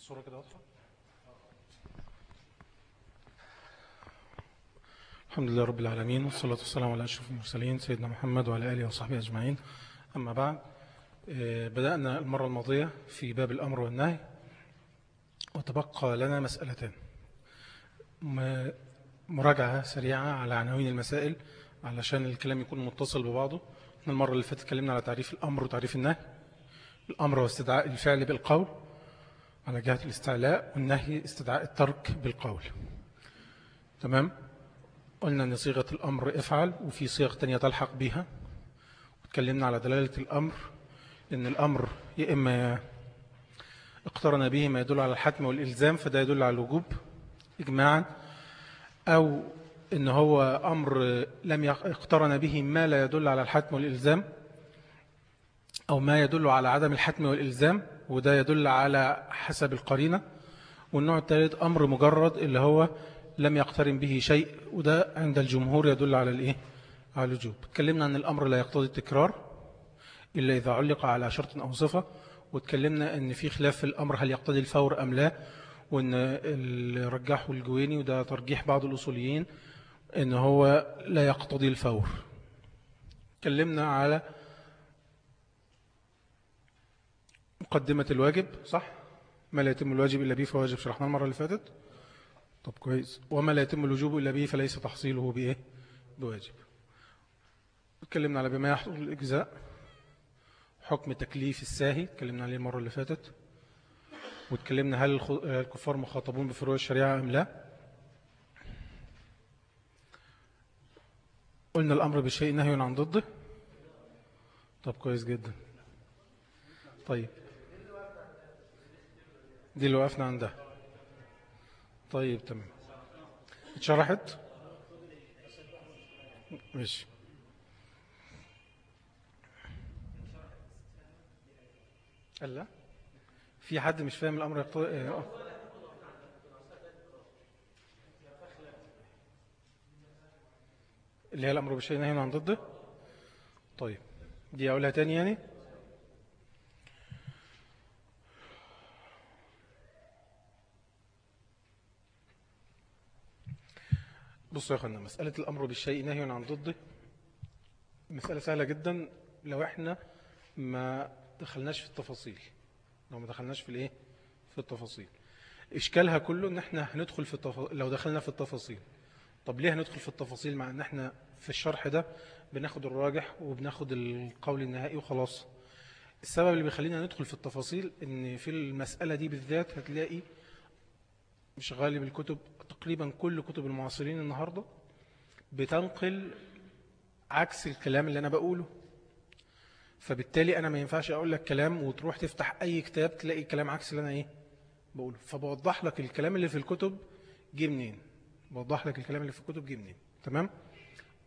الصورة كده واضحة؟ الحمد لله رب العالمين والصلاة والسلام على أشرف المرسلين سيدنا محمد وعلى آله وصحبه أجمعين. أما بعد آه، بدأنا المرة الماضية في باب الأمر والنهي وتبقى لنا مسألتان. مراجعة سريعة على عناوين المسائل علشان الكلام يكون متصل ببعضه. المرة اللي فاتت اتكلمنا على تعريف الأمر وتعريف النهي الأمر واستدعاء الفعل بالقول على جهة الاستعلاء والنهي استدعاء الترك بالقول. تمام؟ قلنا أن صيغة الأمر افعل وفي صيغ تانية تلحق بها واتكلمنا على دلالة الأمر أن الأمر يا إما اقترن به ما يدل على الحتم والإلزام فده يدل على الوجوب إجماعا أو إن هو أمر لم يق- اقترن به ما لا يدل على الحتم والإلزام أو ما يدل على عدم الحتم والإلزام. وده يدل على حسب القرينة. والنوع الثالث أمر مجرد اللي هو لم يقترن به شيء وده عند الجمهور يدل على الإيه؟ على الوجوب. اتكلمنا أن الأمر لا يقتضي التكرار إلا إذا علق على شرط أو صفة. واتكلمنا أن في خلاف في الأمر هل يقتضي الفور أم لا. وأن اللي رجحه الجويني وده ترجيح بعض الأصوليين أن هو لا يقتضي الفور. اتكلمنا على مقدمة الواجب صح؟ ما لا يتم الواجب إلا به فواجب شرحنا المرة اللي فاتت؟ طب كويس. وما لا يتم الوجوب إلا به فليس تحصيله بإيه؟ بواجب. اتكلمنا على بما يحصل الإجزاء حكم تكليف الساهي اتكلمنا عليه المرة اللي فاتت. واتكلمنا هل الكفار مخاطبون بفروع الشريعة أم لا. قلنا الأمر بالشيء نهي عن ضده. طب كويس جدا. طيب. دي اللي وقفنا عندها. طيب تمام. اتشرحت؟ ماشي. قال لا في حد مش فاهم الأمر يقتضي آه. اللي هي الأمر بالشيء نهي عن ضده؟ طيب. دي أقولها تاني يعني؟ بصوا يا أخوانا مسألة الأمر بالشيء نهي عن ضده. مسألة سهلة جدا. لو إحنا ما دخلناش في التفاصيل لو ما دخلناش في الإيه؟ في التفاصيل. إشكالها كله إن إحنا هندخل في التف... لو دخلنا في التفاصيل. طب ليه هندخل في التفاصيل؟ مع إن إحنا في الشرح ده بناخد الراجح وبناخد القول النهائي وخلاص. السبب اللي بيخلينا ندخل في التفاصيل إن في المسألة دي بالذات هتلاقي مش غالب الكتب تقريبا كل كتب المعاصرين النهاردة بتنقل عكس الكلام اللي أنا بقوله. فبالتالي أنا ما ينفعش أقول لك كلام وتروح تفتح أي كتاب تلاقي كلام عكس اللي أنا إيه بقوله. فبوضح لك الكلام اللي في الكتب جه منين. بوضح لك الكلام اللي في الكتب جه منين. تمام؟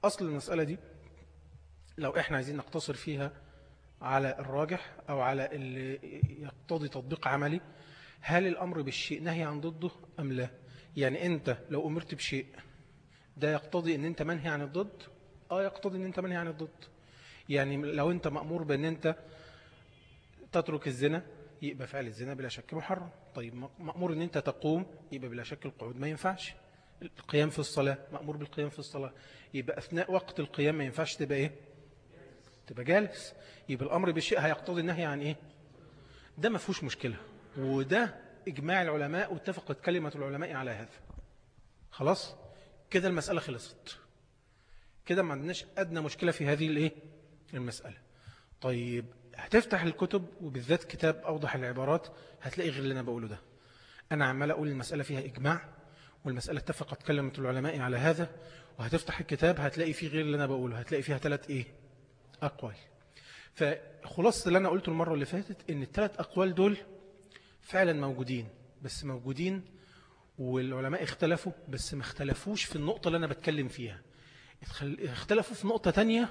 أصل المسألة دي لو إحنا عايزين نقتصر فيها على الراجح أو على اللي يقتضي تطبيق عملي هل الأمر بالشيء نهي عن ضده أم لا؟ يعني أنت لو أمرت بشيء ده يقتضي أن أنت منهي عن الضد؟ آه يقتضي أن أنت منهي عن الضد. يعني لو أنت مأمور بأن أنت تترك الزنا يبقى فعل الزنا بلا شك محرم. طيب مأمور أن أنت تقوم يبقى بلا شك القعود ما ينفعش. القيام في الصلاة مأمور بالقيام في الصلاة. يبقى أثناء وقت القيام ما ينفعش تبقى إيه؟ تبقى جالس. يبقى الأمر بالشيء هيقتضي النهي عن إيه؟ ده ما فيهوش مشكلة. وده إجماع العلماء واتفقت كلمة العلماء على هذا. خلاص؟ كده المسألة خلصت. كده ما عندناش أدنى مشكلة في هذه الإيه؟ المسألة. طيب هتفتح الكتب وبالذات كتاب أوضح العبارات هتلاقي غير اللي أنا بقوله ده. أنا عمال أقول المسألة فيها إجماع والمسألة اتفقت كلمة العلماء على هذا وهتفتح الكتاب هتلاقي فيه غير اللي أنا بقوله هتلاقي فيها ثلاث إيه؟ أقوال. فخلاصة اللي أنا قلته المرة اللي فاتت إن الثلاث أقوال دول فعلا موجودين بس موجودين والعلماء اختلفوا بس ما اختلفوش في النقطة اللي أنا بتكلم فيها. اختلفوا في نقطة تانية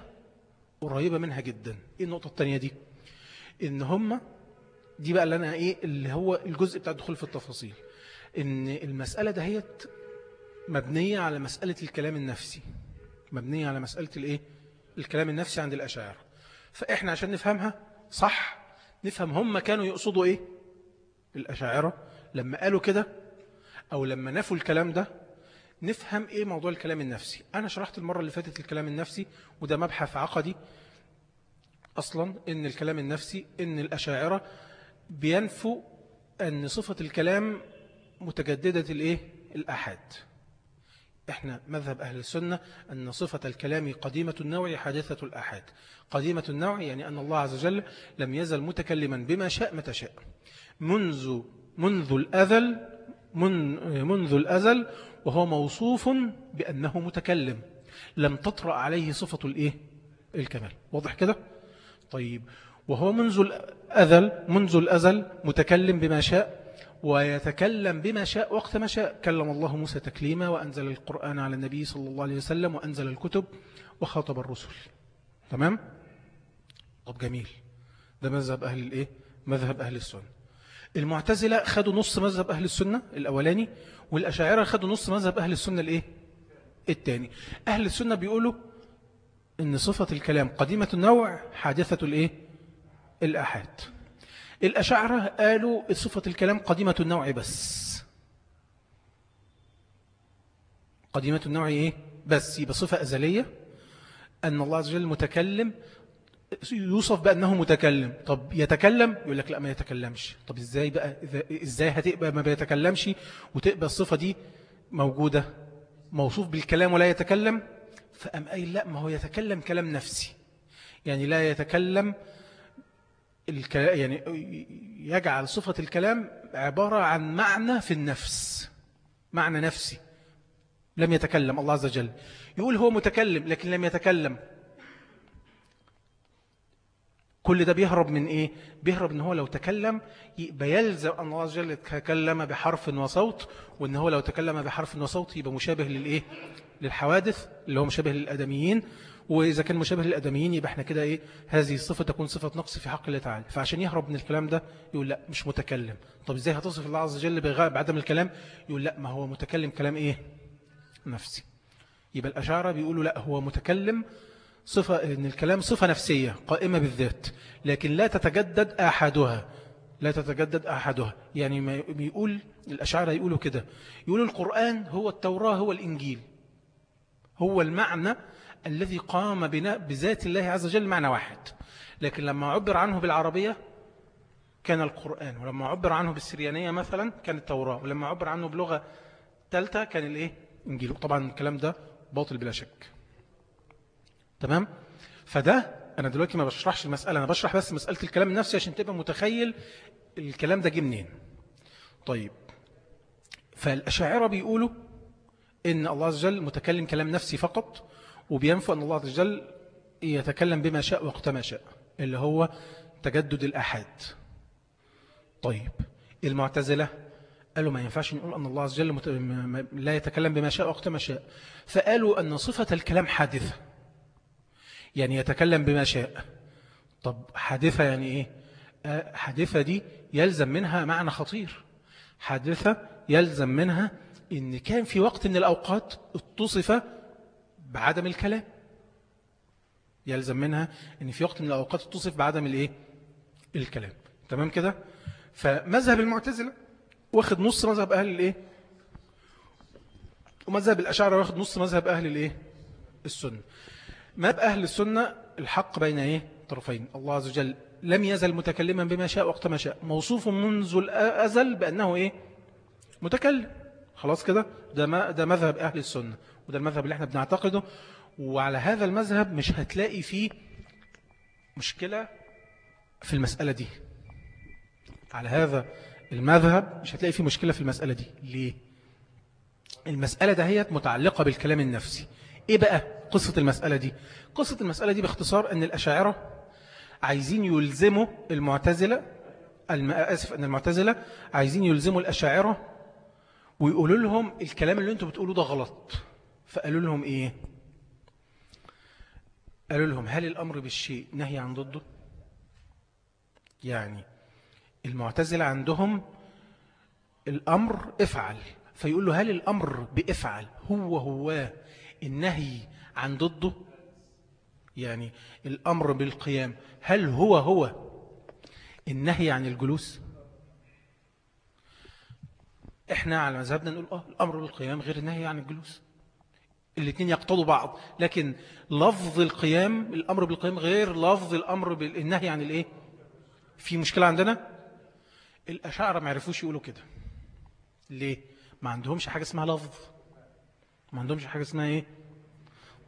قريبة منها جدا. إيه النقطة التانية دي؟ إن هم دي بقى اللي أنا إيه اللي هو الجزء بتاع الدخول في التفاصيل. إن المسألة دهيت مبنية على مسألة الكلام النفسي. مبنية على مسألة الإيه؟ الكلام النفسي عند الأشاعرة. فإحنا عشان نفهمها صح نفهم هم كانوا يقصدوا إيه؟ الأشاعرة لما قالوا كده أو لما نفوا الكلام ده نفهم إيه موضوع الكلام النفسي. أنا شرحت المرة اللي فاتت الكلام النفسي وده مبحث عقدي أصلا إن الكلام النفسي إن الأشاعرة بينفوا أن صفة الكلام متجددة الإيه؟ الأحد إحنا مذهب أهل السنة أن صفة الكلام قديمة النوع حادثة الأحد قديمة النوع يعني أن الله عز وجل لم يزل متكلما بما شاء متى شاء منذ منذ الأذل من منذ الأزل وهو موصوف بأنه متكلم لم تطرأ عليه صفة الإيه؟ الكمال واضح كده؟ طيب وهو منذ الأزل منذ الأزل متكلم بما شاء ويتكلم بما شاء وقت ما شاء كلم الله موسى تكليما وأنزل القرآن على النبي صلى الله عليه وسلم وأنزل الكتب وخاطب الرسل تمام؟ طب جميل ده مذهب أهل الإيه؟ مذهب أهل السنة المعتزلة خدوا نص مذهب أهل السنة الأولاني والأشاعرة خدوا نص مذهب أهل السنة الإيه؟ الثاني أهل السنة بيقولوا إن صفة الكلام قديمة النوع حادثة الإيه؟ الأحاد الأشاعرة قالوا صفة الكلام قديمة النوع بس قديمة النوع إيه؟ بس يبقى صفة أزلية أن الله عز وجل متكلم يوصف بأنه متكلم. طب يتكلم؟ يقول لك لا ما يتكلمش. طب إزاي بقى؟ إزاي هتبقى ما بيتكلمش؟ وتبقى الصفة دي موجودة موصوف بالكلام ولا يتكلم؟ فأم أي لا ما هو يتكلم كلام نفسي. يعني لا يتكلم يعني يجعل صفة الكلام عبارة عن معنى في النفس. معنى نفسي. لم يتكلم الله عز وجل. يقول هو متكلم لكن لم يتكلم. كل ده بيهرب من إيه؟ بيهرب إن هو لو تكلم يبقى يلزم أن الله عز وجل تكلم بحرف وصوت وإن هو لو تكلم بحرف وصوت يبقى مشابه للإيه؟ للحوادث اللي هو مشابه للأدميين وإذا كان مشابه للأدميين يبقى إحنا كده إيه؟ هذه الصفة تكون صفة نقص في حق الله تعالى. فعشان يهرب من الكلام ده يقول لا مش متكلم. طب إزاي هتصف الله عز وجل بعدم الكلام؟ يقول لا ما هو متكلم كلام إيه؟ نفسي. يبقى الأشعار بيقولوا لا هو متكلم صفة إن الكلام صفة نفسية قائمة بالذات لكن لا تتجدد أحدها لا تتجدد أحدها. يعني ما يقول الأشعار يقولوا كده. يقولوا القرآن هو التوراة هو الإنجيل. هو المعنى الذي قام بناء بذات الله عز وجل معنى واحد. لكن لما عبر عنه بالعربية كان القرآن ولما عبر عنه بالسريانية مثلا كان التوراة ولما عبر عنه بلغة ثالثة كان الإيه؟ إنجيل. طبعا الكلام ده باطل بلا شك. تمام؟ فده أنا دلوقتي ما بشرحش المسألة أنا بشرح بس مسألة الكلام النفسي عشان تبقى متخيل الكلام ده جه منين. طيب فالأشاعرة بيقولوا إن الله عز وجل متكلم كلام نفسي فقط وبينفع أن الله عز وجل يتكلم بما شاء وقت ما شاء اللي هو تجدد الأحد طيب المعتزلة قالوا ما ينفعش نقول أن الله عز وجل لا يتكلم بما شاء وقت ما شاء. فقالوا أن صفة الكلام حادثة. يعني يتكلم بما شاء. طب حادثة يعني إيه؟ آه، حادثة دي يلزم منها معنى خطير. حادثة يلزم منها إن كان في وقت من الأوقات اتصف بعدم الكلام. يلزم منها إن في وقت من الأوقات اتصف بعدم الإيه؟ الكلام. تمام كده؟ فمذهب المعتزلة واخد نص مذهب أهل الإيه؟ ومذهب الأشعر واخد نص مذهب أهل الإيه؟ السنة. مذهب أهل السنة الحق بين إيه؟ طرفين. الله عز وجل لم يزل متكلما بما شاء وقت ما شاء. موصوف منذ الأزل بأنه إيه؟ متكلم. خلاص كده؟ ده, ده مذهب أهل السنة. وده المذهب اللي إحنا بنعتقده. وعلى هذا المذهب مش هتلاقي فيه مشكلة في المسألة دي. على هذا المذهب مش هتلاقي فيه مشكلة في المسألة دي. ليه؟ المسألة دهيت متعلقة بالكلام النفسي. إيه بقى؟ قصة المسألة دي؟ قصة المسألة دي باختصار إن الأشاعرة عايزين يلزموا المعتزلة آسف أن المعتزلة عايزين يلزموا الأشاعرة ويقولوا لهم الكلام اللي أنتوا بتقولوه ده غلط. فقالوا لهم إيه؟ قالوا لهم هل الأمر بالشيء نهي عن ضده؟ يعني المعتزلة عندهم الأمر افعل. فيقول له هل الأمر بافعل هو هو النهي عن ضده. يعني الأمر بالقيام. هل هو هو النهي عن الجلوس؟ إحنا على مذهبنا نقول آه الأمر بالقيام غير النهي عن الجلوس. الاثنين يقتضوا بعض. لكن لفظ القيام الأمر بالقيام غير لفظ الأمر بالنهي عن الإيه؟ في مشكلة عندنا؟ الأشاعرة ما عرفوش يقولوا كده. ليه؟ ما عندهمش حاجة اسمها لفظ. ما عندهمش حاجة اسمها إيه؟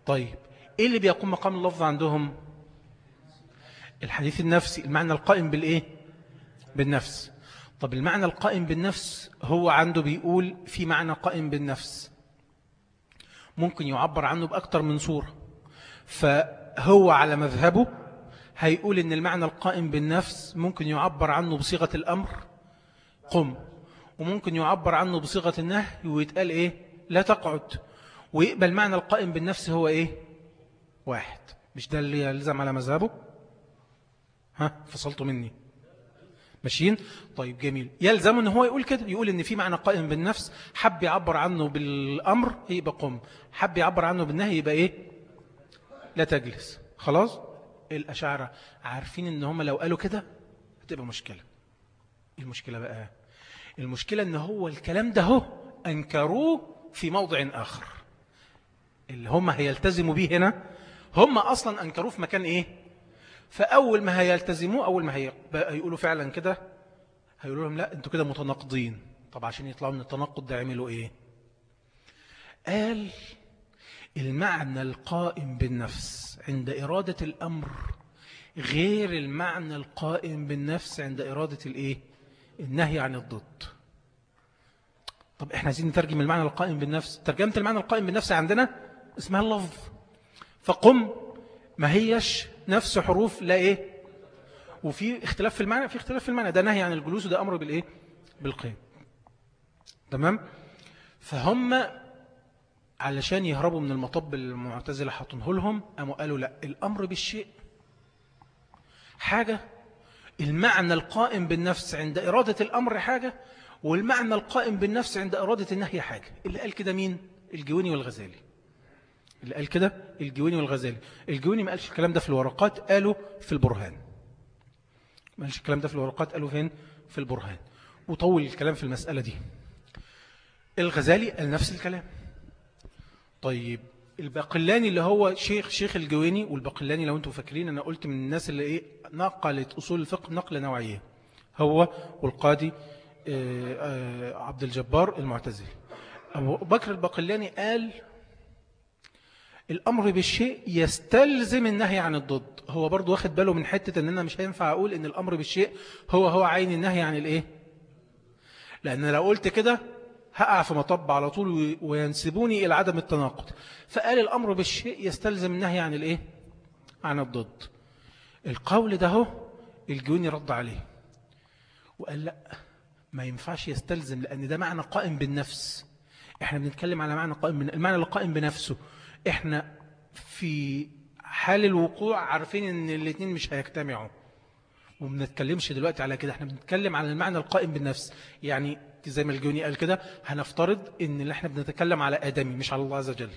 طيب إيه اللي بيقوم مقام اللفظ عندهم؟ الحديث النفسي المعنى القائم بالإيه؟ بالنفس. طب المعنى القائم بالنفس هو عنده بيقول في معنى قائم بالنفس. ممكن يعبر عنه بأكتر من صورة. فهو على مذهبه هيقول إن المعنى القائم بالنفس ممكن يعبر عنه بصيغة الأمر قم. وممكن يعبر عنه بصيغة النهي ويتقال إيه؟ لا تقعد. ويقبل معنى القائم بالنفس هو إيه؟ واحد. مش ده اللي يلزم على مذهبه؟ ها؟ فصلتوا مني. ماشيين؟ طيب جميل. يلزم إن هو يقول كده. يقول إن في معنى قائم بالنفس. حب يعبر عنه بالأمر يبقى قم. حب يعبر عنه بالنهي يبقى إيه؟ لا تجلس. خلاص؟ الأشاعرة عارفين إن هم لو قالوا كده هتبقى مشكلة. المشكلة بقى المشكلة إن هو الكلام ده هو أنكروه في موضع آخر. اللي هم هيلتزموا به هنا هم أصلا أنكروه في مكان إيه؟ فأول ما هيلتزموه أول ما هيقولوا فعلا كده هيقولوا لهم لا أنتوا كده متناقضين. طب عشان يطلعوا من التناقض ده يعملوا إيه؟ قال المعنى القائم بالنفس عند إرادة الأمر غير المعنى القائم بالنفس عند إرادة الإيه؟ النهي عن الضد. طب إحنا عايزين نترجم المعنى القائم بالنفس. ترجمة المعنى القائم بالنفس عندنا اسمها اللفظ. فقم ما هيش نفس حروف لا إيه. وفي اختلاف في المعنى في اختلاف في المعنى. ده نهي عن الجلوس وده أمر بالإيه؟ بالقيام. تمام؟ فهم علشان يهربوا من المطب المعتزلة حاطينه لهم قاموا قالوا لا الأمر بالشيء. حاجة المعنى القائم بالنفس عند إرادة الأمر حاجة والمعنى القائم بالنفس عند إرادة النهي حاجة. اللي قال كده مين؟ الجويني والغزالي. اللي قال كده؟ الجويني والغزالي. الجويني ما قالش الكلام ده في الورقات قالوا في البرهان. ما قالش الكلام ده في الورقات قالوا فين؟ في البرهان. وطول الكلام في المسألة دي. الغزالي قال نفس الكلام. طيب الباقلاني اللي هو شيخ شيخ الجويني والباقلاني لو أنتم فاكرين أنا قلت من الناس اللي إيه نقلت أصول الفقه نقلة نوعية. هو والقاضي آه، آه، عبد الجبار المعتزلي. أبو بكر الباقلاني قال الأمر بالشيء يستلزم النهي عن الضد. هو برضو واخد باله من حتة أن أنا مش هينفع أقول أن الأمر بالشيء هو هو عين النهي عن الإيه؟ لأن لو قلت كده هقع في مطب على طول وينسبوني إلى عدم التناقض. فقال الأمر بالشيء يستلزم النهي عن الإيه؟ عن الضد. القول ده هو الجوني رد عليه. وقال لأ ما ينفعش يستلزم لأن ده معنى قائم بالنفس. إحنا بنتكلم على معنى قائم المعنى القائم بنفسه. إحنا في حال الوقوع عارفين إن الاثنين مش هيجتمعوا. وما بنتكلمش دلوقتي على كده. إحنا بنتكلم على المعنى القائم بالنفس. يعني زي ما الجوني قال كده هنفترض إن اللي إحنا بنتكلم على آدمي مش على الله عز وجل.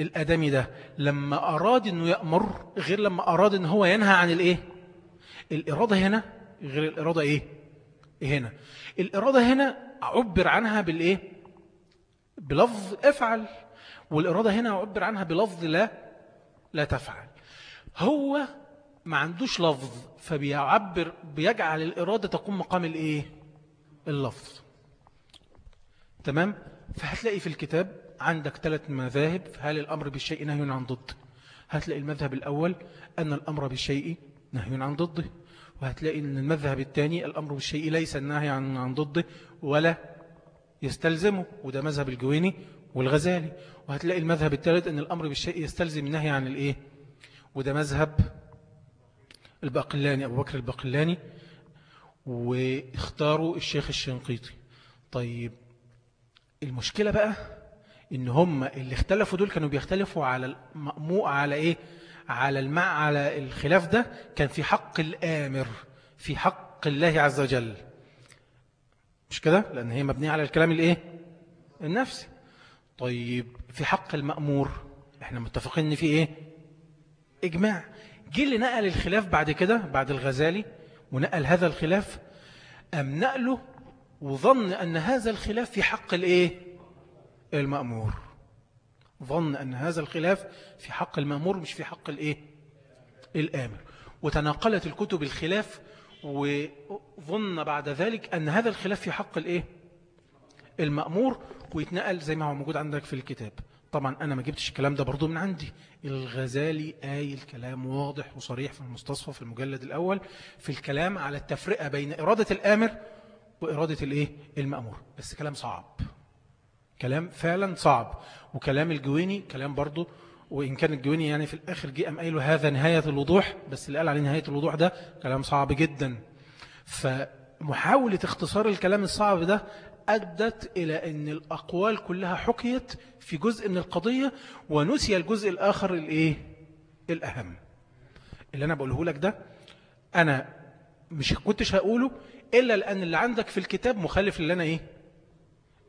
الآدمي ده لما أراد أنه يأمر غير لما أراد أنه هو ينهى عن الإيه؟ الإرادة هنا غير الإرادة إيه؟ هنا. الإرادة هنا عبر عنها بالإيه؟ بلفظ افعل. والإرادة هنا عبر عنها بلفظ لا لا تفعل. هو ما عندوش لفظ فبيعبر بيجعل الإرادة تقوم مقام الإيه؟ اللفظ. تمام؟ فهتلاقي في الكتاب عندك ثلاث مذاهب هل الأمر بالشيء نهي عن ضد؟ هتلاقي المذهب الأول أن الأمر بالشيء نهي عن ضده وهتلاقي أن المذهب الثاني الأمر بالشيء ليس النهي عن, عن ضده ولا يستلزمه. وده مذهب الجويني والغزالي. وهتلاقي المذهب الثالث أن الأمر بالشيء يستلزم النهي عن الإيه؟ وده مذهب الباقلاني أبو بكر الباقلاني واختاروا الشيخ الشنقيطي. طيب المشكلة بقى إن هم اللي اختلفوا دول كانوا بيختلفوا على المأموء على إيه؟ على المع على الخلاف ده. كان في حق الآمر في حق الله عز وجل. مش كده؟ لأن هي مبنية على الكلام الإيه؟ النفسي. طيب في حق المأمور. إحنا متفقين إن في إيه؟ إجماع. جه اللي نقل الخلاف بعد كده بعد الغزالي ونقل هذا الخلاف أم نقله وظن أن هذا الخلاف في حق الإيه؟ المأمور. ظن أن هذا الخلاف في حق المأمور مش في حق الإيه؟ الآمر. وتناقلت الكتب الخلاف وظن بعد ذلك أن هذا الخلاف في حق الإيه؟ المأمور. ويتنقل زي ما هو موجود عندك في الكتاب. طبعا أنا ما جبتش الكلام ده برضو من عندي. الغزالي آي الكلام واضح وصريح في المستصفى في المجلد الأول في الكلام على التفرقة بين إرادة الآمر وإرادة الإيه؟ المأمور. بس كلام صعب. كلام فعلا صعب. وكلام الجويني كلام برضو وإن كان الجويني يعني في الآخر جه أم قايله هذا نهاية الوضوح بس اللي قال عليه نهاية الوضوح ده كلام صعب جدا. فمحاولة اختصار الكلام الصعب ده أدت إلى أن الأقوال كلها حكيت في جزء من القضية ونسي الجزء الآخر الإيه؟ الأهم اللي أنا بقوله لك ده أنا مش كنتش هقوله إلا لأن اللي عندك في الكتاب مخالف اللي أنا إيه؟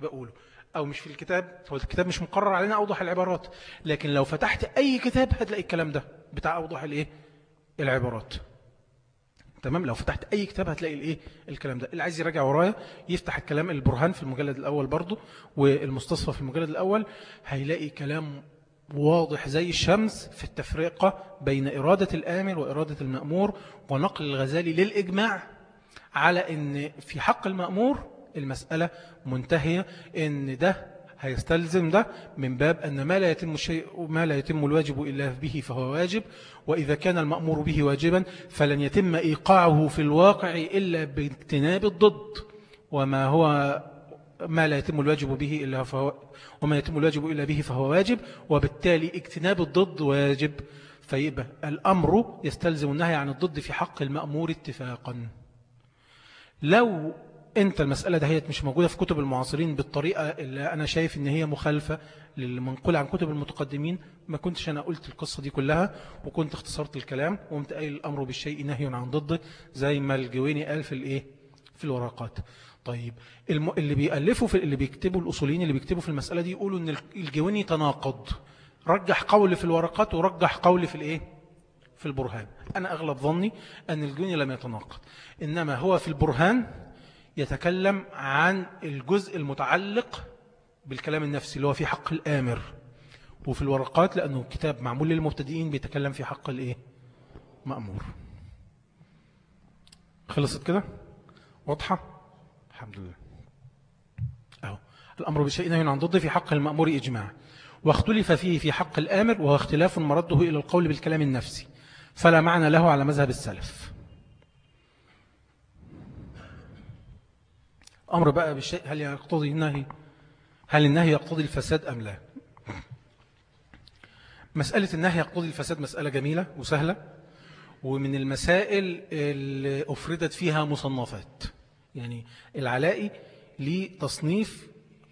بقوله أو مش في الكتاب هو الكتاب مش مقرر علينا أوضح العبارات لكن لو فتحت أي كتاب هتلاقي الكلام ده بتاع أوضح الإيه؟ العبارات تمام؟ لو فتحت أي كتاب هتلاقي الإيه؟ الكلام ده. اللي عايز يراجع ورايا يفتح الكلام البرهان في المجلد الأول برضو والمستصفى في المجلد الأول هيلاقي كلام واضح زي الشمس في التفرقة بين إرادة الآمر وإرادة المأمور ونقل الغزالي للإجماع على أن في حق المأمور المسألة منتهية أن ده هيستلزم ده من باب أن ما لا يتم الشيء ما لا يتم الواجب إلا به فهو واجب وإذا كان المأمور به واجبا فلن يتم إيقاعه في الواقع إلا باجتناب الضد وما هو ما لا يتم الواجب به إلا فهو وما يتم الواجب إلا به فهو واجب وبالتالي اجتناب الضد واجب. فيبقى الأمر يستلزم النهي عن الضد في حق المأمور اتفاقا. لو انت المسألة دهيت مش موجودة في كتب المعاصرين بالطريقة اللي أنا شايف إن هي مخالفة للمنقول عن كتب المتقدمين. ما كنتش أنا قلت القصة دي كلها وكنت اختصرت الكلام وقمت قايل الأمر بالشيء نهي عن ضده زي ما الجويني قال في الإيه؟ في الورقات. طيب الم... اللي بيألفوا في اللي بيكتبوا الأصوليين اللي بيكتبوا في المسألة دي يقولوا إن الجويني تناقض. رجح قول في الورقات ورجح قول في الإيه؟ في البرهان. أنا أغلب ظني أن الجويني لم يتناقض. إنما هو في البرهان يتكلم عن الجزء المتعلق بالكلام النفسي اللي هو في حق الآمر. وفي الورقات لأنه كتاب معمول للمبتدئين بيتكلم في حق الإيه؟ مأمور. خلصت كده؟ واضحة؟ الحمد لله. أهو. الأمر بشيء نهي عن ضده في حق المأمور إجماع. واختلف فيه في حق الآمر وهو اختلاف مرده إلى القول بالكلام النفسي. فلا معنى له على مذهب السلف. أمر بقى بالشيء هل يقتضي النهي؟ هل النهي يقتضي الفساد أم لا؟ مسألة النهي يقتضي الفساد مسألة جميلة وسهلة ومن المسائل اللي أفردت فيها مصنفات. يعني العلائي ليه تصنيف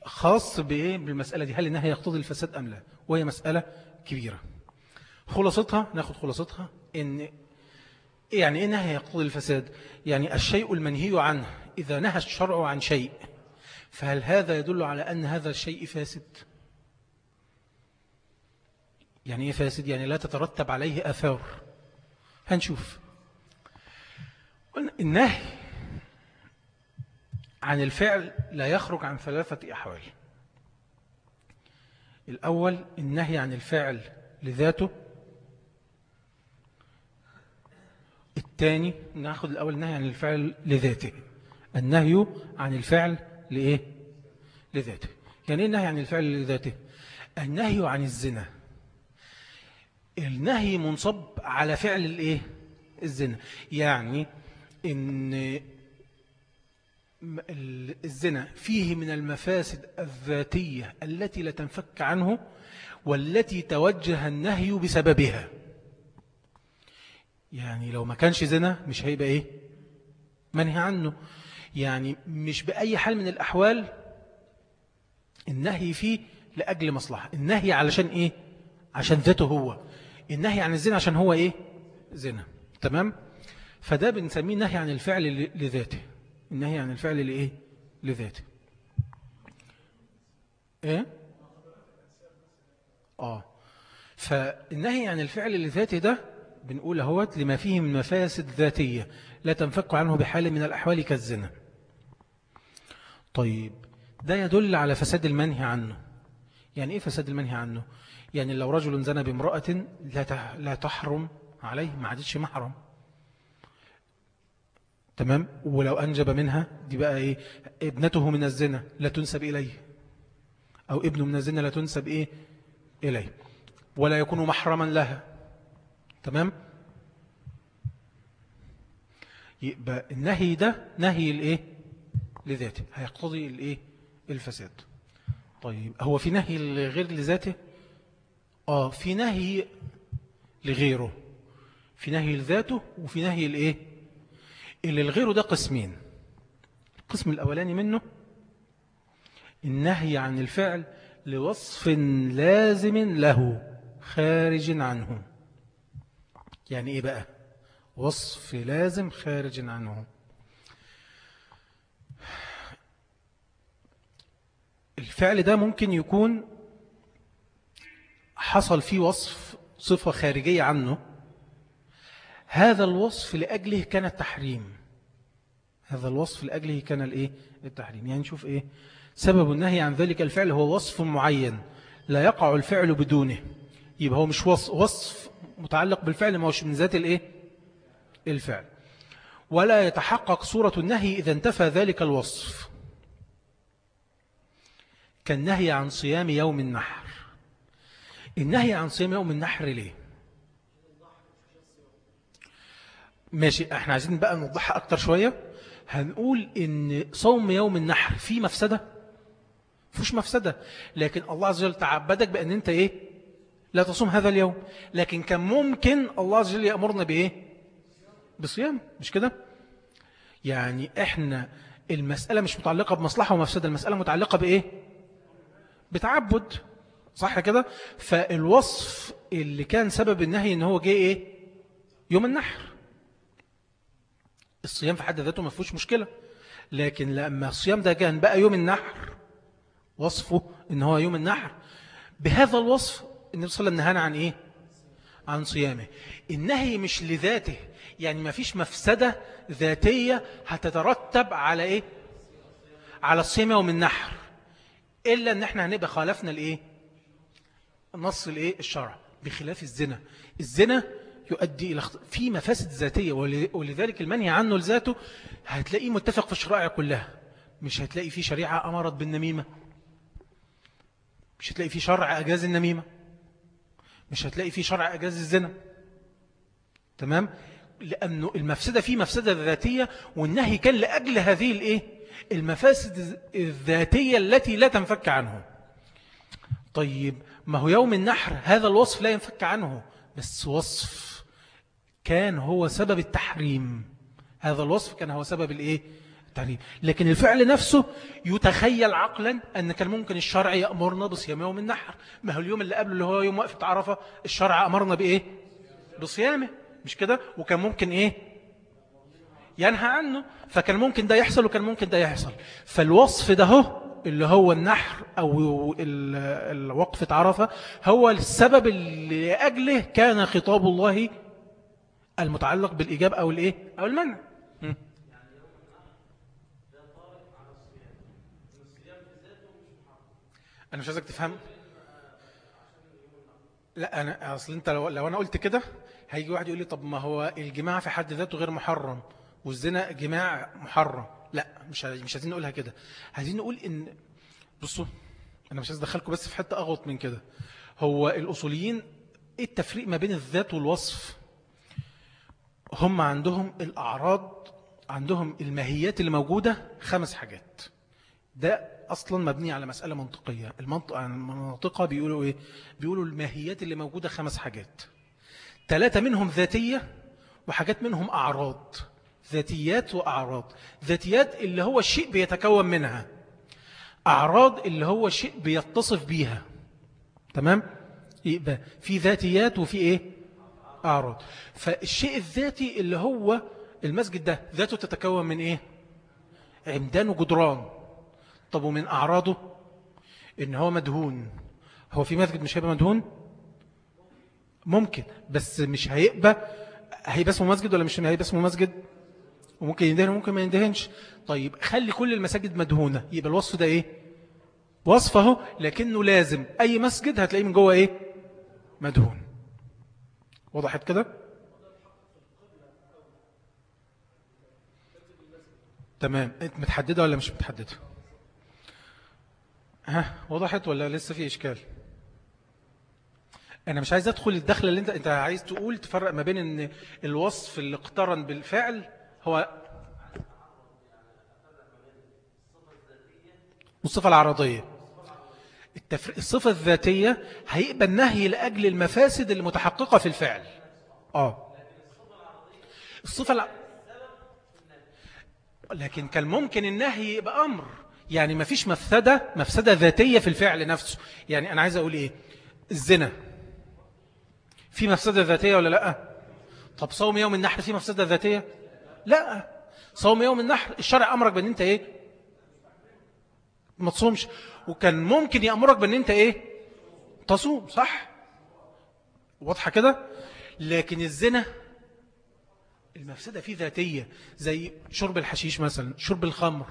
خاص بالمسألة دي هل النهي يقتضي الفساد أم لا؟ وهي مسألة كبيرة. خلاصتها ناخد خلاصتها إن يعني إيه نهي يقتضي الفساد؟ يعني الشيء المنهي عنه إذا نهى الشرع عن شيء فهل هذا يدل على أن هذا الشيء فاسد؟ يعني إيه فاسد؟ يعني لا تترتب عليه أثار. هنشوف. النهي عن الفعل لا يخرج عن ثلاثة أحوال. الأول النهي عن الفعل لذاته. الثاني ناخذ الأول النهي عن الفعل لذاته. النهي عن الفعل لإيه؟ لذاته. يعني إيه النهي عن الفعل لذاته؟ النهي عن الزنا. النهي منصب على فعل الإيه؟ الزنا. يعني إن الزنا فيه من المفاسد الذاتية التي لا تنفك عنه والتي توجه النهي بسببها. يعني لو ما كانش زنا مش هيبقى إيه؟ منهي عنه. يعني مش بأي حال من الأحوال النهي فيه لأجل مصلحة. النهي علشان إيه؟ عشان ذاته هو. النهي عن الزنا عشان هو إيه؟ زنا. تمام؟ فده بنسميه نهي عن الفعل لذاته. النهي عن الفعل لإيه؟ لذاته. إيه؟ آه. فالنهي عن الفعل لذاته ده بنقول أهوت لما فيه من مفاسد ذاتية لا تنفك عنه بحال من الأحوال كالزنا. طيب ده يدل على فساد المنهي عنه. يعني إيه فساد المنهي عنه؟ يعني لو رجل زنى بامرأة لا تحرم عليه ما عادتش محرم. تمام؟ ولو أنجب منها دي بقى إيه؟ ابنته من الزنا لا تنسب إليه. أو ابنه من الزنا لا تنسب إيه؟ إليه. ولا يكون محرما لها. تمام؟ يبقى النهي ده نهي الإيه؟ لذاته هيقتضي الإيه؟ الفساد. طيب هو في نهي غير لذاته؟ آه في نهي لغيره. في نهي لذاته وفي نهي الإيه اللي لغيره ده قسمين. القسم الأولاني منه النهي عن الفعل لوصف لازم له خارج عنه. يعني إيه بقى؟ وصف لازم خارج عنه. الفعل ده ممكن يكون حصل فيه وصف صفة خارجية عنه. هذا الوصف لأجله كان التحريم. هذا الوصف لأجله كان الإيه؟ التحريم. يعني نشوف إيه؟ سبب النهي عن ذلك الفعل هو وصف معين. لا يقع الفعل بدونه. يبقى هو مش وصف, وصف متعلق بالفعل ما هوش من ذات الإيه؟ الفعل. ولا يتحقق صورة النهي إذا انتفى ذلك الوصف. كالنهي عن صيام يوم النحر. النهي عن صيام يوم النحر ليه؟ ماشي إحنا عايزين بقى نوضحها أكتر شوية. هنقول إن صوم يوم النحر فيه مفسدة؟ فيش مفسدة. لكن الله عز وجل تعبدك بأن أنت إيه؟ لا تصوم هذا اليوم. لكن كان ممكن الله عز وجل يأمرنا بإيه؟ بصيام. مش كده؟ يعني إحنا المسألة مش متعلقة بمصلحة ومفسدة المسألة متعلقة بإيه؟ بتعبد صح كده؟ فالوصف اللي كان سبب النهي إن هو جه إيه؟ يوم النحر. الصيام في حد ذاته ما فيهوش مشكلة لكن لما الصيام ده كان بقى يوم النحر وصفه إن هو يوم النحر بهذا الوصف النبي صلى الله عليه وسلم نهانا عن إيه؟ عن صيامه. النهي مش لذاته يعني ما فيش مفسدة ذاتية هتترتب على إيه؟ على الصيام يوم النحر. إلا أن إحنا هنبقى خالفنا الإيه؟ نص الإيه؟ الشرع بخلاف الزنا. الزنا يؤدي إلى في مفاسد ذاتية ولذلك المنهي عنه لذاته هتلاقيه متفق في الشرائع كلها. مش هتلاقي فيه شريعة أمرت بالنميمة. مش هتلاقي فيه شرع أجاز النميمة. مش هتلاقي فيه شرع أجاز الزنا. تمام؟ لأنه المفسدة فيه مفسدة ذاتية والنهي كان لأجل هذه الإيه؟ المفاسد الذاتية التي لا تنفك عنه. طيب ما هو يوم النحر؟ هذا الوصف لا ينفك عنه بس وصف كان هو سبب التحريم. هذا الوصف كان هو سبب الإيه؟ التحريم. لكن الفعل نفسه يتخيل عقلا أن كان ممكن الشرع يأمرنا بصيام يوم النحر. ما هو اليوم اللي قبله اللي هو يوم وقفة عرفة؟ الشرع أمرنا بإيه؟ بصيامه. مش كده؟ وكان ممكن إيه؟ ينهى عنه فكان ممكن ده يحصل وكان ممكن ده يحصل. فالوصف ده هو اللي هو النحر أو الوقفة عرفة هو السبب اللي لأجله كان خطاب الله المتعلق بالإجاب أو الإيه؟ أو المنع. أنا مش عايزك تفهم. لا أنا أصل أنت لو, لو أنا قلت كده هيجي واحد يقول لي طب ما هو الجماع في حد ذاته غير محرم. والزنا جماع محرم. لا مش مش عايزين نقولها كده. عايزين نقول إن بصوا أنا مش عايز أدخلكم بس في حتة أغلط من كده. هو الأصوليين إيه التفريق ما بين الذات والوصف؟ هم عندهم الأعراض عندهم الماهيات اللي موجودة خمس حاجات. ده أصلا مبني على منطقية. المنطق المنطقة بيقولوا إيه؟ بيقولوا الماهيات اللي موجودة خمس حاجات. ثلاثة منهم ذاتية وحاجات منهم أعراض. ذاتيات وأعراض. ذاتيات اللي هو الشيء بيتكون منها. أعراض اللي هو شيء بيتصف بيها. تمام؟ يبقى في ذاتيات وفي إيه؟ أعراض. فالشيء الذاتي اللي هو المسجد ده ذاته تتكون من إيه؟ عمدان وجدران. طب ومن أعراضه؟ إن هو مدهون. هو في مسجد مش هيبقى مدهون؟ ممكن. بس مش هيبقى هيبقى اسمه مسجد ولا مش هيبقى اسمه مسجد؟ وممكن يندهن وممكن ما يندهنش. طيب خلي كل المساجد مدهونة. يبقى الوصف ده إيه؟ وصفه لكنه لازم. أي مسجد هتلاقيه من جوه إيه؟ مدهون. وضحت كده؟ تمام. إنت متحددة ولا مش متحددة؟ ها وضحت ولا لسه في إشكال؟ أنا مش عايز أدخل الدخلة اللي أنت أنت عايز تقول تفرق ما بين إن الوصف اللي اقترن بالفعل هو الصفة العرضية. الصفة الذاتية هيبقى النهي لأجل المفاسد المتحققة في الفعل. آه. الصفة الع... لكن كان ممكن النهي يبقى أمر يعني ما فيش مفسدة مفسدة ذاتية في الفعل نفسه. يعني أنا عايز أقول إيه؟ الزنا. في مفسدة ذاتية ولا لأ؟ طب صوم يوم النحر في مفسدة ذاتية؟ لا. صوم يوم النحر الشرع أمرك بأن أنت إيه؟ ما تصومش. وكان ممكن يأمرك بأن أنت إيه؟ تصوم صح؟ واضحة كده؟ لكن الزنا المفسدة فيه ذاتية زي شرب الحشيش مثلا شرب الخمر.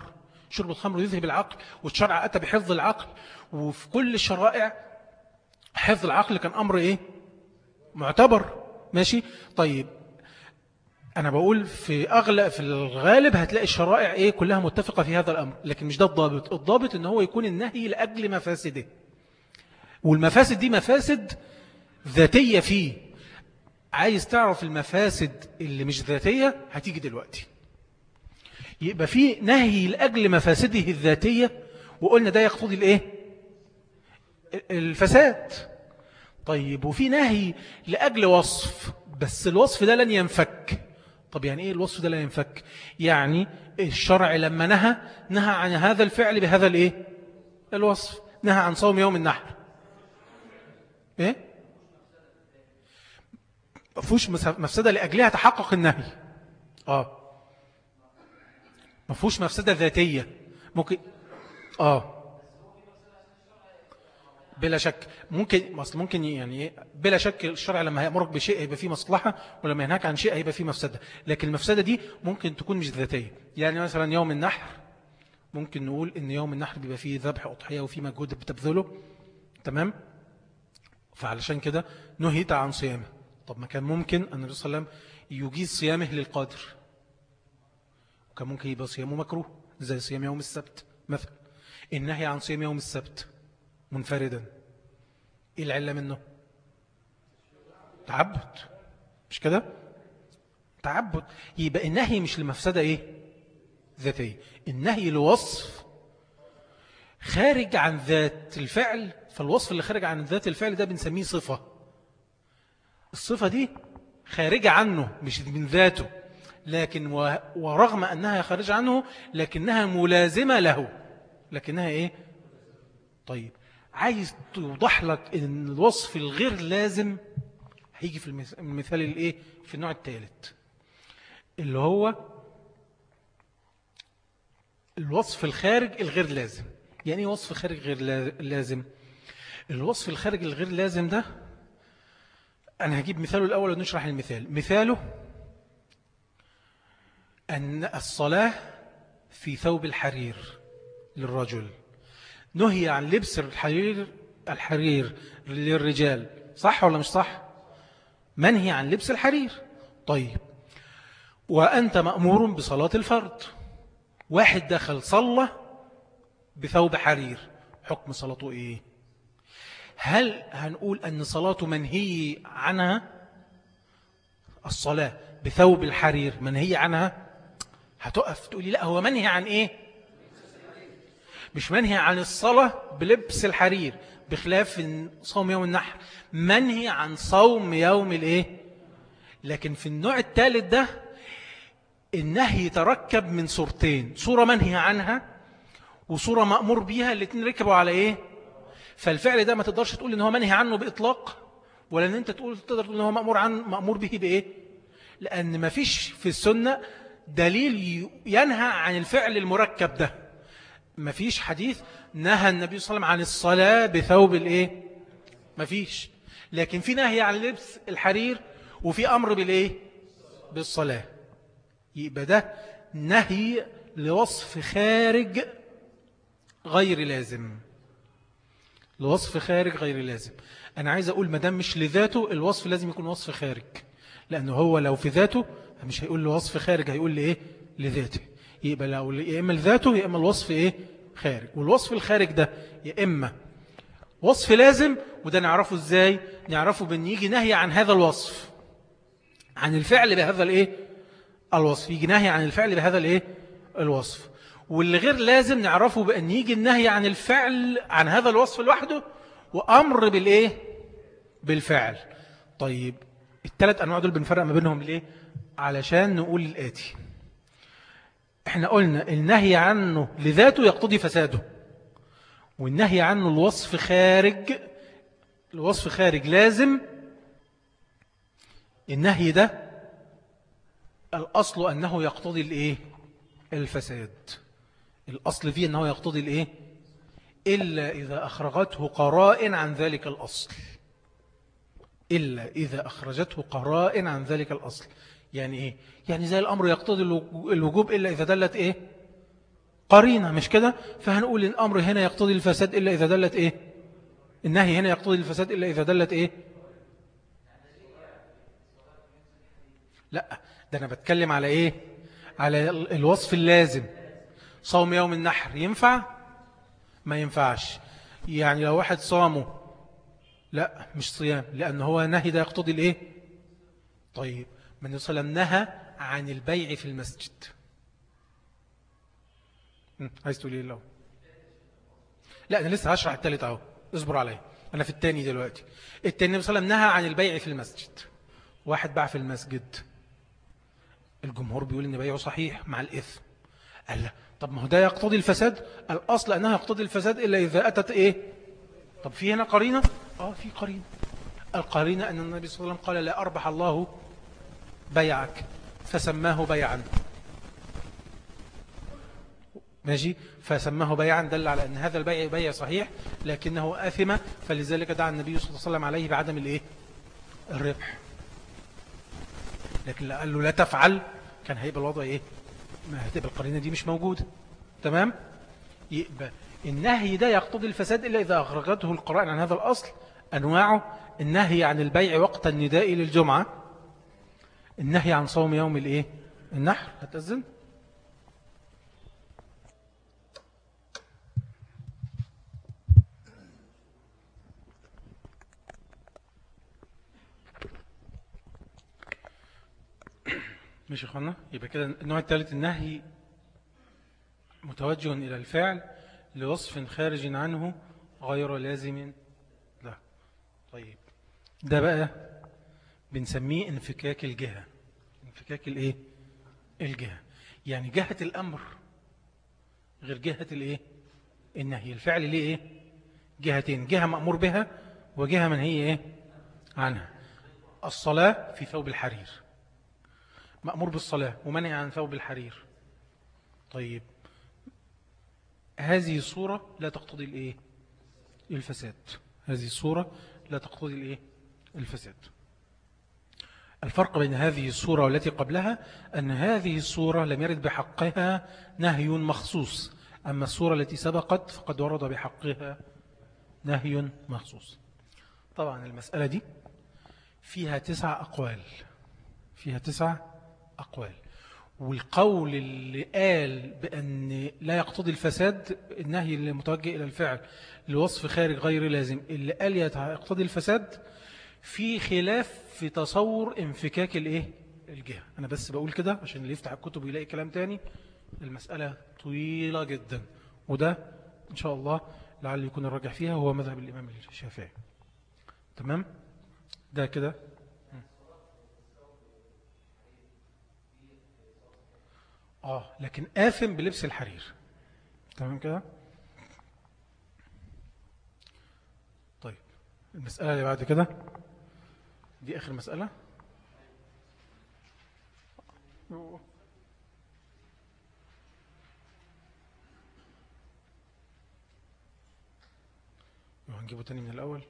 شرب الخمر يذهب العقل والشرع أتى بحفظ العقل. وفي كل الشرائع حفظ العقل كان أمر إيه؟ معتبر. ماشي؟ طيب أنا بقول في أغلب في الغالب هتلاقي الشرائع إيه كلها متفقة في هذا الأمر لكن مش ده الضابط. الضابط إن هو يكون النهي لأجل مفاسده. والمفاسد دي مفاسد ذاتية فيه. عايز تعرف المفاسد اللي مش ذاتية هتيجي دلوقتي. يبقى في نهي لأجل مفاسده الذاتية وقلنا ده يقتضي الإيه؟ الفساد. طيب وفي نهي لأجل وصف بس الوصف ده لن ينفك. طب يعني إيه الوصف ده لن ينفك؟ يعني الشرع لما نهى نهى عن هذا الفعل بهذا الإيه؟ الوصف. نهى عن صوم يوم النحر. إيه؟ مفهوش مفسدة لأجلها تحقق النهي. آه. مفهوش مفسدة ذاتية. ممكن آه. بلا شك. ممكن ممكن يعني إيه؟ بلا شك الشرع لما هيأمرك بشيء هيبقى فيه مصلحة ولما ينهاك عن شيء هيبقى فيه مفسدة. لكن المفسدة دي ممكن تكون مش ذاتية. يعني مثلا يوم النحر ممكن نقول إن يوم النحر بيبقى فيه ذبح أضحية وفيه مجهود بتبذله. تمام؟ فعلشان كده نهيت عن صيامه. طب ما كان ممكن أن النبي صلى الله عليه وسلم يجيز صيامه للقادر. وكان ممكن يبقى صيامه مكروه زي صيام يوم السبت مثلا. النهي عن صيام يوم السبت. منفردا. إيه العلة منه؟ تعبد. مش كده؟ تعبد. يبقى النهي مش لمفسدة إيه؟ ذاتية. النهي لوصف خارج عن ذات الفعل فالوصف اللي خارج عن ذات الفعل ده بنسميه صفة. الصفة دي خارجة عنه مش من ذاته. لكن ورغم أنها خارجة عنه لكنها ملازمة له. لكنها إيه؟ طيب. عايز توضح لك إن الوصف الغير لازم هيجي في المثال الإيه؟ في النوع الثالث اللي هو الوصف الخارج الغير لازم. يعني إيه وصف خارج غير لازم؟ الوصف الخارج الغير لازم ده أنا هجيب مثاله الأول ونشرح المثال. مثاله أن الصلاة في ثوب الحرير للرجل. نهي عن لبس الحرير الحرير للرجال. صح ولا مش صح؟ منهي عن لبس الحرير. طيب. وأنت مأمور بصلاة الفرد. واحد دخل صلى بثوب حرير. حكم صلاته إيه؟ هل هنقول أن صلاته منهي عنها؟ الصلاة بثوب الحرير منهي عنها؟ هتقف تقولي لا هو منهي عن إيه؟ مش منهي عن الصلاة بلبس الحرير بخلاف صوم يوم النحر. منهي عن صوم يوم الايه؟ لكن في النوع الثالث ده النهي يتركب من صورتين صورة منهي عنها وصورة مأمور بيها الاثنين ركبوا على إيه؟ فالفعل ده ما تقدرش تقول إن هو منهي عنه بإطلاق ولا إن أنت تقول تقدر تقول إن هو مأمور عن مأمور به بإيه؟ لأن ما فيش في السنة دليل ينهى عن الفعل المركب ده. ما فيش حديث نهى النبي صلى الله عليه وسلم عن الصلاة بثوب الإيه؟ ما فيش لكن في نهي عن لبس الحرير وفي أمر بالإيه؟ بالصلاة. يبقى ده نهي لوصف خارج غير لازم. لوصف خارج غير لازم. أنا عايز أقول مدام مش لذاته الوصف لازم يكون وصف خارج. لأنه هو لو في ذاته مش هيقول له وصف خارج هيقول لي إيه لذاته. يبقى لو يا إما لذاته يا إما الوصف إيه؟ خارج. والوصف الخارج ده يا إما وصف لازم وده نعرفه إزاي؟ نعرفه بأن يجي نهي عن هذا الوصف. عن الفعل بهذا الإيه؟ الوصف. يجي نهي عن الفعل بهذا الإيه؟ الوصف. واللي غير لازم نعرفه بأن يجي النهي عن الفعل عن هذا الوصف لوحده وأمر بالإيه؟ بالفعل. طيب الثلاث أنواع دول بنفرق ما بينهم ليه؟ علشان نقول الآتي. إحنا قلنا النهي عنه لذاته يقتضي فساده. والنهي عنه الوصف خارج الوصف خارج لازم النهي ده الأصل أنه يقتضي الإيه؟ الفساد. الأصل فيه أنه يقتضي الإيه؟ إلا إذا أخرجته قرائن عن ذلك الأصل. إلا إذا أخرجته قرائن عن ذلك الأصل. يعني إيه؟ يعني زي الأمر يقتضي الوجوب إلا إذا دلت إيه؟ قرينة مش كده؟ فهنقول الأمر هنا يقتضي الفساد إلا إذا دلت إيه؟ النهي هنا يقتضي الفساد إلا إذا دلت إيه؟ لا ده أنا بتكلم على إيه؟ على الوصف اللازم. صوم يوم النحر ينفع؟ ما ينفعش. يعني لو واحد صامه لا مش صيام لأن هو نهي ده يقتضي الإيه؟ طيب. من صلى نهى عن البيع في المسجد. عايز تقول إيه لا أنا لسه هشرح الثالث أهو. اصبر عليا. أنا في الثاني دلوقتي. الثاني صلى الله نهى عن البيع في المسجد. واحد باع في المسجد. الجمهور بيقول إن بيعه صحيح مع الإثم. قال لا. طب ما هو ده يقتضي الفساد؟ الأصل أنها يقتضي الفساد إلا إذا أتت إيه؟ طب في هنا قرينة؟ آه في قرينة. القرينة أن النبي صلى الله عليه وسلم قال لا أربح الله بيعك فسماه بيعا. ماشي؟ فسماه بيعا دل على أن هذا البيع بيع صحيح لكنه آثم فلذلك دعا النبي صلى الله عليه وسلم عليه بعدم الإيه؟ الربح. لكن قال له لا تفعل كان هيبقى الوضع إيه؟ ما هتبقى القرينة دي مش موجودة تمام؟ يبقى النهي ده يقتضي الفساد إلا إذا أخرجته القرآن عن هذا الأصل. أنواعه النهي عن البيع وقت النداء للجمعة. النهي عن صوم يوم الإيه؟ النحر. هتأذن؟ ماشي اخوانا. يبقى كده النوع الثالث النهي متوجه إلى الفعل لوصف خارج عنه غير لازم لا طيب. ده بقى بنسميه انفكاك الجهة. انفكاك الايه؟ الجهة. يعني جهة الأمر غير جهة الايه؟ النهي. الفعل ليه إيه؟ جهتين. جهة مأمور بها وجهة من هي إيه؟ عنها. الصلاة في ثوب الحرير. مأمور بالصلاة ومنع عن ثوب الحرير. طيب. هذه الصورة لا تقتضي الايه؟ الفساد. هذه الصورة لا تقتضي الايه؟ الفساد. الفرق بين هذه الصورة والتي قبلها أن هذه الصورة لم يرد بحقها نهي مخصوص. أما الصورة التي سبقت فقد ورد بحقها نهي مخصوص. طبعا المسألة دي فيها تسع أقوال. فيها تسع أقوال. والقول اللي قال بأن لا يقتضي الفساد النهي اللي متوجه إلى الفعل لوصف خارج غير لازم اللي قال يقتضي الفساد في خلاف في تصور انفكاك الايه؟ الجهة. أنا بس بقول كده عشان اللي يفتح الكتب ويلاقي كلام تاني. المسألة طويلة جدا. وده إن شاء الله لعل يكون الراجح فيها. هو مذهب الإمام الشافعي. تمام؟ ده كده. آه لكن آثم بلبس الحرير. تمام كده؟ طيب. المسألة اللي بعد كده. دي آخر مسألة؟ هنجيبه تاني من الأول.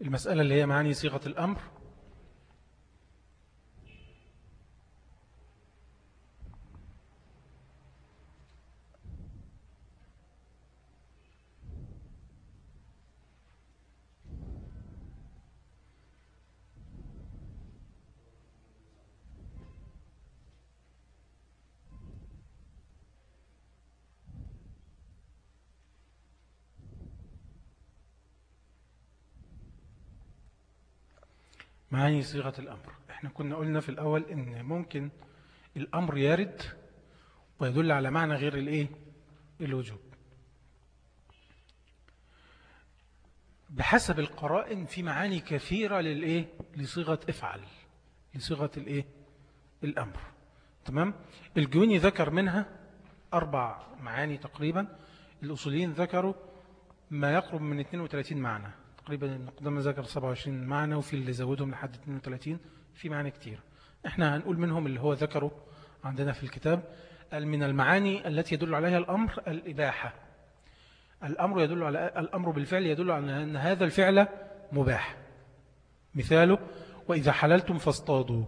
المسألة اللي هي معاني صيغة الأمر. معاني صيغة الأمر. إحنا كنا قلنا في الأول إن ممكن الأمر يرد ويدل على معنى غير الإيه؟ الوجوب. بحسب القرائن في معاني كثيرة للإيه؟ لصيغة افعل لصيغة الإيه؟ الأمر. تمام؟ الجويني ذكر منها أربع معاني تقريبا. الأصوليين ذكروا ما يقرب من 32 معنى. تقريبا النقدام ذكر 27 معنى وفي اللي زودهم لحد 32 في معنى كتير. إحنا هنقول منهم اللي هو ذكره عندنا في الكتاب من المعاني التي يدل عليها الأمر الإباحة. الأمر يدل على الأمر بالفعل يدل على أن هذا الفعل مباح. مثاله وإذا حللتم فاصطادوا.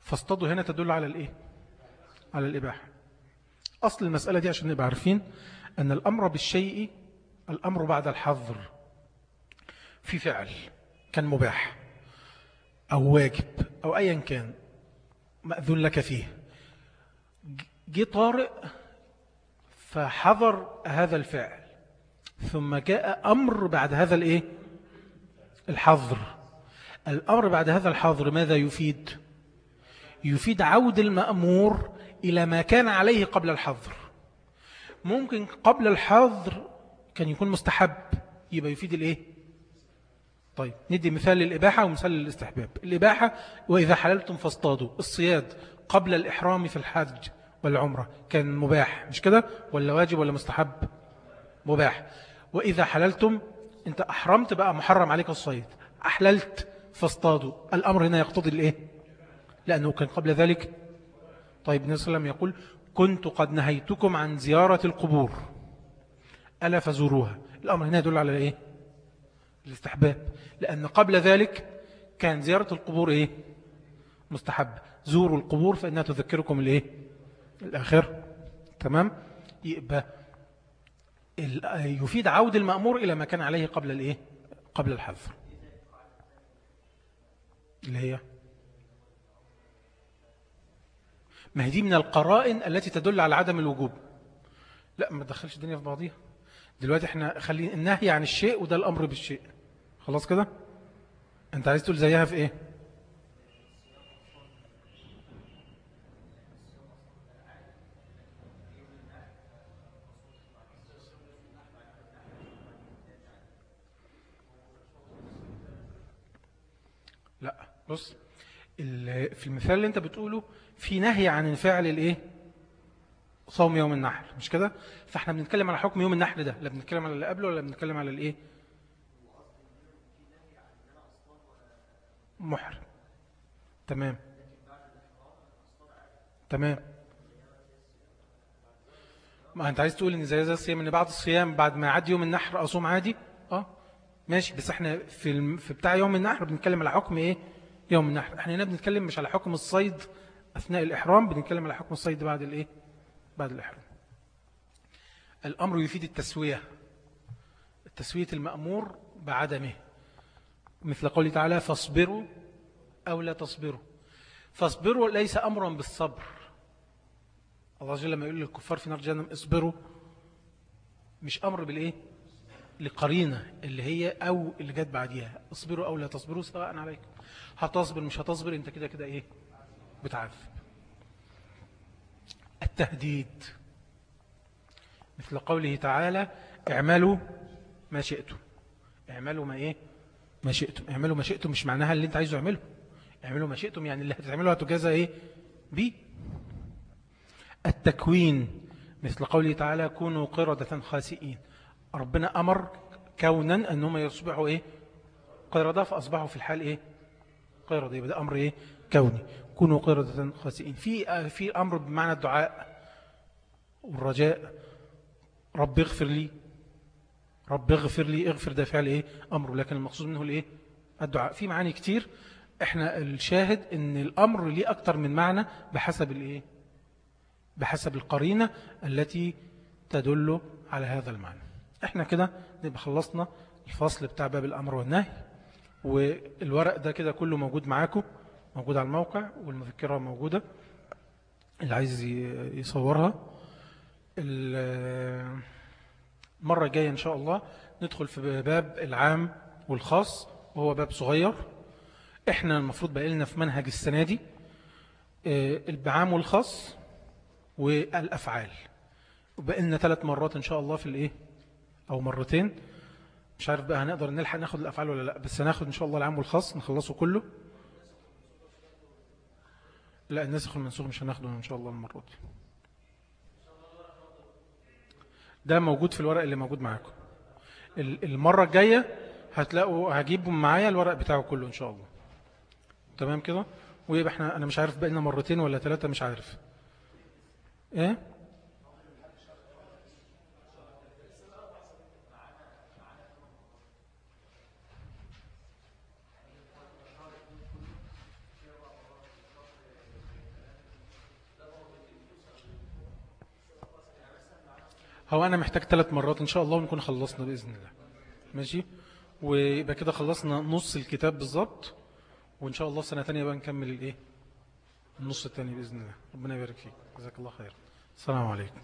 فاصطادوا هنا تدل على الإيه؟ على الإباحة. أصل المسألة دي عشان نبقى عارفين أن الأمر بالشيء الأمر بعد الحظر. في فعل كان مباح أو واجب أو أيا كان مأذون لك فيه. جي طارئ فحضر هذا الفعل ثم جاء أمر بعد هذا الإيه؟ الحظر. الأمر بعد هذا الحظر ماذا يفيد؟ يفيد عود المأمور إلى ما كان عليه قبل الحظر. ممكن قبل الحظر كان يكون مستحب يبقى يفيد الإيه؟ طيب ندي مثال للإباحة ومثال للاستحباب. الإباحة وإذا حللتم فاصطادوا. الصياد قبل الإحرام في الحج والعمرة كان مباح مش كده؟ ولا واجب ولا مستحب؟ مباح. وإذا حللتم أنت أحرمت بقى محرم عليك الصيد. أحللت فاصطادوا. الأمر هنا يقتضي الإيه لأنه كان قبل ذلك. طيب وسلم يقول كنت قد نهيتكم عن زيارة القبور. ألا فزوروها. الأمر هنا يدل على إيه؟ الاستحباب. لأن قبل ذلك كان زيارة القبور إيه؟ مستحب. زوروا القبور فإنها تذكركم الإيه؟ الآخر. تمام؟ يبقى يفيد عود المأمور إلى ما كان عليه قبل الإيه؟ قبل الحظر. اللي هي ما هي دي من القرائن التي تدل على عدم الوجوب. لا ما تدخلش الدنيا في بعضيها. دلوقتي إحنا خلينا النهي عن الشيء وده الأمر بالشيء. خلاص كده؟ انت عايز تقول زيها في إيه؟ لا بص في المثال اللي انت بتقوله في نهي عن الفعل الايه؟ صوم يوم النحر مش كده؟ فاحنا بنتكلم على حكم يوم النحر ده لا بنتكلم على اللي قبله ولا بنتكلم على الايه؟ محرم. تمام. تمام. ما انت عايز تقول ان زي زي الصيام ان بعد الصيام بعد ما يعدي يوم النحر اصوم عادي؟ آه. ماشي بس إحنا في الم... في بتاع يوم النحر بنتكلم على حكم إيه؟ يوم النحر. إحنا هنا بنتكلم مش على حكم الصيد اثناء الاحرام بنتكلم على حكم الصيد بعد الايه؟ بعد الاحرام. الامر يفيد التسوية. التسوية المأمور بعدمه. مثل قوله تعالى فاصبروا أو لا تصبروا. فاصبروا ليس أمرا بالصبر. الله جل لما يقول للكفار في نار جهنم اصبروا. مش أمر بالإيه؟ لقرينة اللي هي أو اللي جت بعديها. اصبروا أو لا تصبروا سواء عليكم هتصبر مش هتصبر أنت كده كده إيه؟ بتعذب. التهديد. مثل قوله تعالى اعملوا ما شئتم. اعملوا ما إيه؟ ما شئتم. اعملوا ما شئتم مش معناها اللي انت عايزه اعمله. اعملوا ما شئتم يعني اللي هتعملوا هتجازى إيه؟ بي التكوين. مثل قوله تعالى كونوا قردة خاسئين. ربنا أمر كونا أنهم يصبحوا إيه؟ قردة فأصبحوا في الحال إيه؟ قردة. يبقى ده أمر إيه؟ كوني. كونوا قردة خاسئين. في في أمر بمعنى الدعاء والرجاء. رب اغفر لي. رب اغفر لي اغفر ده فعل إيه؟ أمر لكن المقصود منه الإيه؟ الدعاء. في معاني كتير. إحنا الشاهد إن الأمر ليه أكتر من معنى بحسب الإيه؟ بحسب القرينة التي تدل على هذا المعنى. إحنا كده نبقى خلصنا الفصل بتاع باب الأمر والنهي. والورق ده كده كله موجود معاكم موجود على الموقع والمذكرة موجودة. اللي عايز يصورها. المرة الجاية إن شاء الله ندخل في باب العام والخاص وهو باب صغير. إحنا المفروض بقى لنا في منهج السنة دي آه، البعام والخاص والأفعال. وبقى لنا ثلاث مرات إن شاء الله في الإيه؟ أو مرتين. مش عارف بقى هنقدر نلحق ناخد الأفعال ولا لأ بس هناخد إن شاء الله العام والخاص نخلصه كله. لأ الناسخ والمنسوخ مش هناخده إن شاء الله المرة دي. ده موجود في الورق اللي موجود معاكم. المرة الجاية هتلاقوا هجيبوا معايا الورق بتاعه كله إن شاء الله. تمام كده؟ ويبقى إحنا أنا مش عارف بقينا مرتين ولا ثلاثة مش عارف. إيه؟ هو أنا محتاج ثلاث مرات إن شاء الله ونكون خلصنا بإذن الله. ماشي؟ ويبقى كده خلصنا نص الكتاب بالظبط وإن شاء الله سنة تانية بقى نكمل الإيه؟ النص التاني بإذن الله. ربنا يبارك فيك. جزاك الله خير. السلام عليكم.